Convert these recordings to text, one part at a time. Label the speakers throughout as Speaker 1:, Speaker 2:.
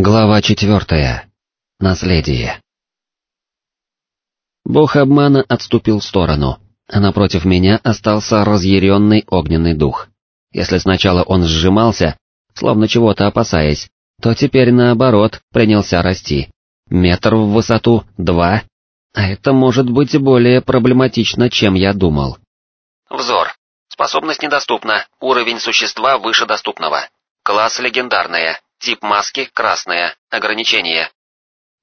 Speaker 1: Глава четвертая. Наследие. Бог обмана отступил в сторону, а напротив меня остался разъяренный огненный дух. Если сначала он сжимался, словно чего-то опасаясь, то теперь наоборот принялся расти. Метр в высоту, два, а это может быть более проблематично, чем я думал.
Speaker 2: Взор. Способность недоступна, уровень существа выше доступного. Класс легендарная, Тип маски красная, ограничение.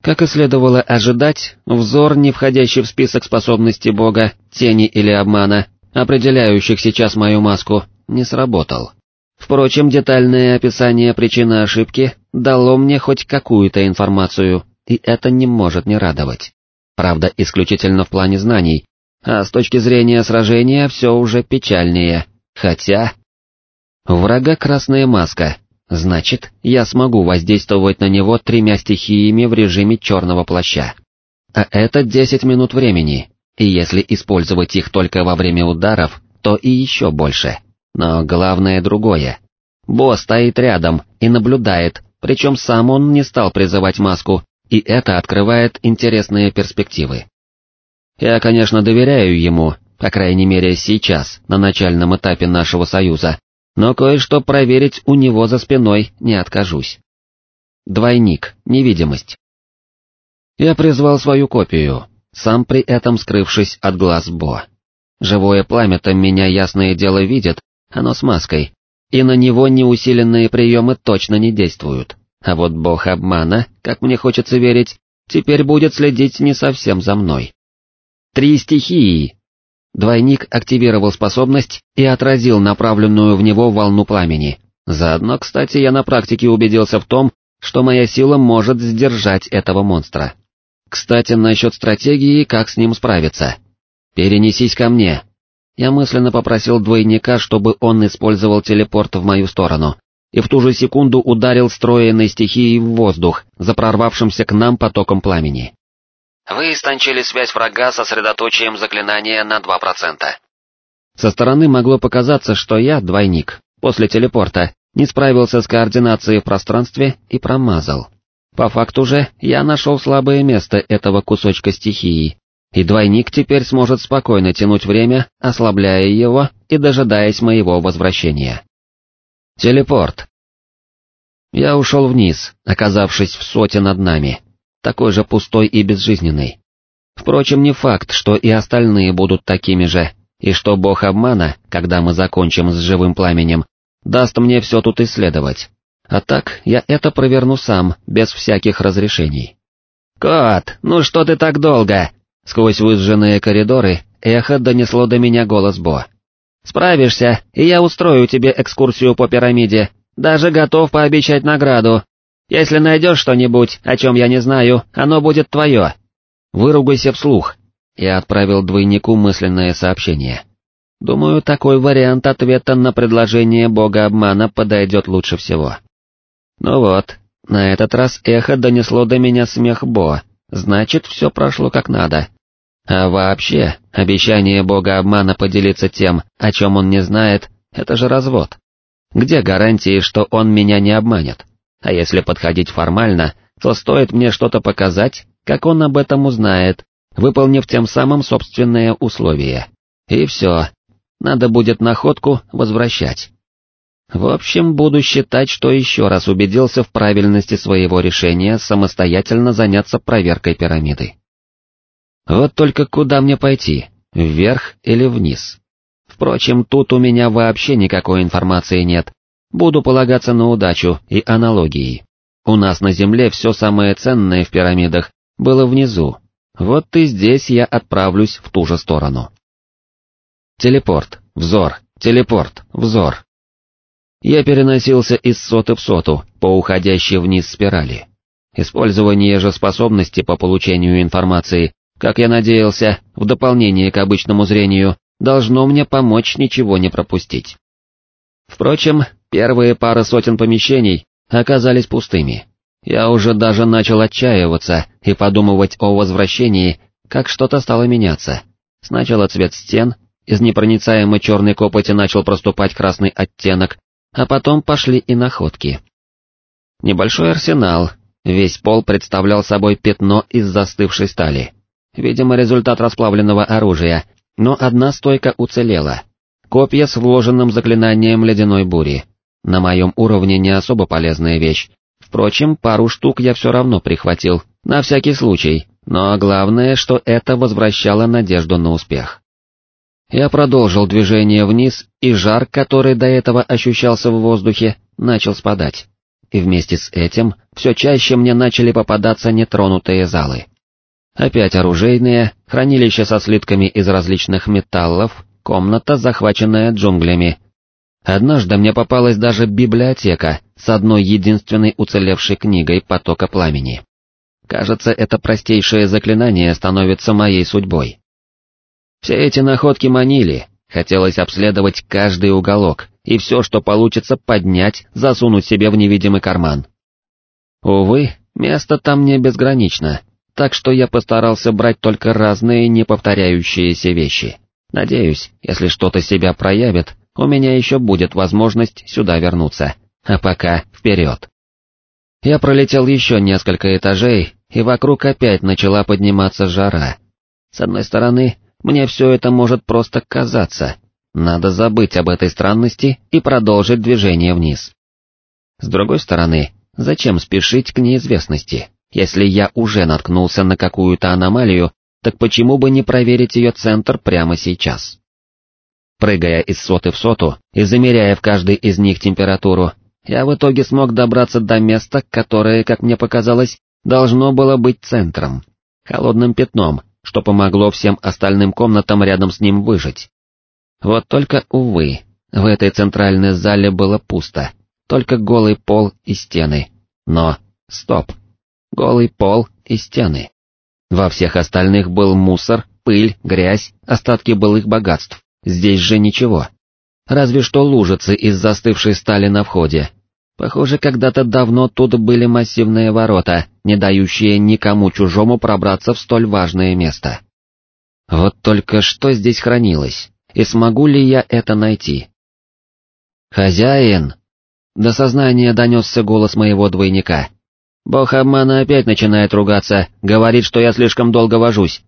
Speaker 1: Как и следовало ожидать, взор, не входящий в список способностей бога, тени или обмана, определяющих сейчас мою маску, не сработал. Впрочем, детальное описание причины ошибки дало мне хоть какую-то информацию, и это не может не радовать. Правда, исключительно в плане знаний, а с точки зрения сражения все уже печальнее, хотя... Врага красная маска, Значит, я смогу воздействовать на него тремя стихиями в режиме черного плаща. А это 10 минут времени, и если использовать их только во время ударов, то и еще больше. Но главное другое. Босс стоит рядом и наблюдает, причем сам он не стал призывать маску, и это открывает интересные перспективы. Я, конечно, доверяю ему, по крайней мере сейчас, на начальном этапе нашего союза, но кое-что проверить у него за спиной не откажусь. Двойник, невидимость. Я призвал свою копию, сам при этом скрывшись от глаз Бо. Живое пламя-то меня ясное дело видит, оно с маской, и на него неусиленные приемы точно не действуют, а вот бог обмана, как мне хочется верить, теперь будет следить не совсем за мной. Три стихии, Двойник активировал способность и отразил направленную в него волну пламени. Заодно, кстати, я на практике убедился в том, что моя сила может сдержать этого монстра. Кстати, насчет стратегии, как с ним справиться. «Перенесись ко мне». Я мысленно попросил двойника, чтобы он использовал телепорт в мою сторону, и в ту же секунду ударил строенной стихией в воздух, за прорвавшимся к нам потоком пламени.
Speaker 2: Вы истончили связь врага сосредоточием заклинания на 2%.
Speaker 1: Со стороны могло показаться, что я, двойник, после телепорта, не справился с координацией в пространстве и промазал. По факту же, я нашел слабое место этого кусочка стихии, и двойник теперь сможет спокойно тянуть время, ослабляя его и дожидаясь моего возвращения. Телепорт. Я ушел вниз, оказавшись в соте над нами такой же пустой и безжизненный. Впрочем, не факт, что и остальные будут такими же, и что бог обмана, когда мы закончим с живым пламенем, даст мне все тут исследовать. А так, я это проверну сам, без всяких разрешений. «Кот, ну что ты так долго?» Сквозь выжженные коридоры эхо донесло до меня голос Бо. «Справишься, и я устрою тебе экскурсию по пирамиде, даже готов пообещать награду, если найдешь что-нибудь, о чем я не знаю, оно будет твое. Выругайся вслух. Я отправил двойнику мысленное сообщение. Думаю, такой вариант ответа на предложение бога обмана подойдет лучше всего. Ну вот, на этот раз эхо донесло до меня смех Бо, значит, все прошло как надо. А вообще, обещание бога обмана поделиться тем, о чем он не знает, это же развод. Где гарантии, что он меня не обманет? А если подходить формально, то стоит мне что-то показать, как он об этом узнает, выполнив тем самым собственные условия. И все. Надо будет находку возвращать. В общем, буду считать, что еще раз убедился в правильности своего решения самостоятельно заняться проверкой пирамиды. Вот только куда мне пойти, вверх или вниз? Впрочем, тут у меня вообще никакой информации нет, Буду полагаться на удачу и аналогии. У нас на Земле все самое ценное в пирамидах было внизу, вот и здесь я отправлюсь в ту же сторону. Телепорт, взор, телепорт, взор. Я переносился из соты в соту по уходящей вниз спирали. Использование же способности по получению информации, как я надеялся, в дополнение к обычному зрению, должно мне помочь ничего не пропустить. Впрочем, Первые пара сотен помещений оказались пустыми. Я уже даже начал отчаиваться и подумывать о возвращении, как что-то стало меняться. Сначала цвет стен, из непроницаемой черной копоти начал проступать красный оттенок, а потом пошли и находки. Небольшой арсенал, Весь пол представлял собой пятно из застывшей стали. Видимо, результат расплавленного оружия, но одна стойка уцелела. Копья с вложенным заклинанием ледяной бури. На моем уровне не особо полезная вещь. Впрочем, пару штук я все равно прихватил, на всякий случай, но главное, что это возвращало надежду на успех. Я продолжил движение вниз, и жар, который до этого ощущался в воздухе, начал спадать. И вместе с этим все чаще мне начали попадаться нетронутые залы. Опять оружейные, хранилище со слитками из различных металлов, комната, захваченная джунглями. Однажды мне попалась даже библиотека с одной единственной уцелевшей книгой потока пламени. Кажется, это простейшее заклинание становится моей судьбой. Все эти находки манили, хотелось обследовать каждый уголок, и все, что получится поднять, засунуть себе в невидимый карман. Увы, место там не безгранично, так что я постарался брать только разные неповторяющиеся вещи. Надеюсь, если что-то себя проявит, у меня еще будет возможность сюда вернуться, а пока вперед. Я пролетел еще несколько этажей, и вокруг опять начала подниматься жара. С одной стороны, мне все это может просто казаться, надо забыть об этой странности и продолжить движение вниз. С другой стороны, зачем спешить к неизвестности? Если я уже наткнулся на какую-то аномалию, так почему бы не проверить ее центр прямо сейчас? Прыгая из соты в соту и замеряя в каждой из них температуру, я в итоге смог добраться до места, которое, как мне показалось, должно было быть центром, холодным пятном, что помогло всем остальным комнатам рядом с ним выжить. Вот только, увы, в этой центральной зале было пусто, только голый пол и стены. Но, стоп, голый пол и стены. Во всех остальных был мусор, пыль, грязь, остатки былых богатств. Здесь же ничего. Разве что лужицы из застывшей стали на входе. Похоже, когда-то давно тут были массивные ворота, не дающие никому чужому пробраться в столь важное место. Вот только что здесь хранилось, и смогу ли я это найти? «Хозяин!» До сознания донесся голос моего двойника. Бог обмана опять начинает ругаться, говорит, что я слишком долго вожусь.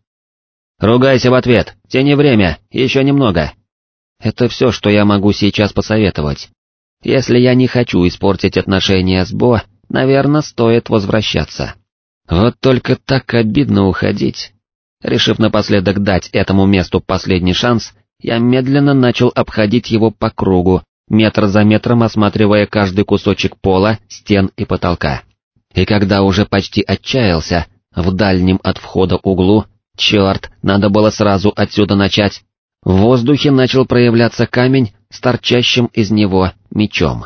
Speaker 1: Ругайся в ответ, тяни время, еще немного. Это все, что я могу сейчас посоветовать. Если я не хочу испортить отношения с Бо, наверное, стоит возвращаться. Вот только так обидно уходить. Решив напоследок дать этому месту последний шанс, я медленно начал обходить его по кругу, метр за метром осматривая каждый кусочек пола, стен и потолка. И когда уже почти отчаялся, в дальнем от входа углу, черт, надо было сразу отсюда начать, в воздухе начал проявляться камень с торчащим из него мечом.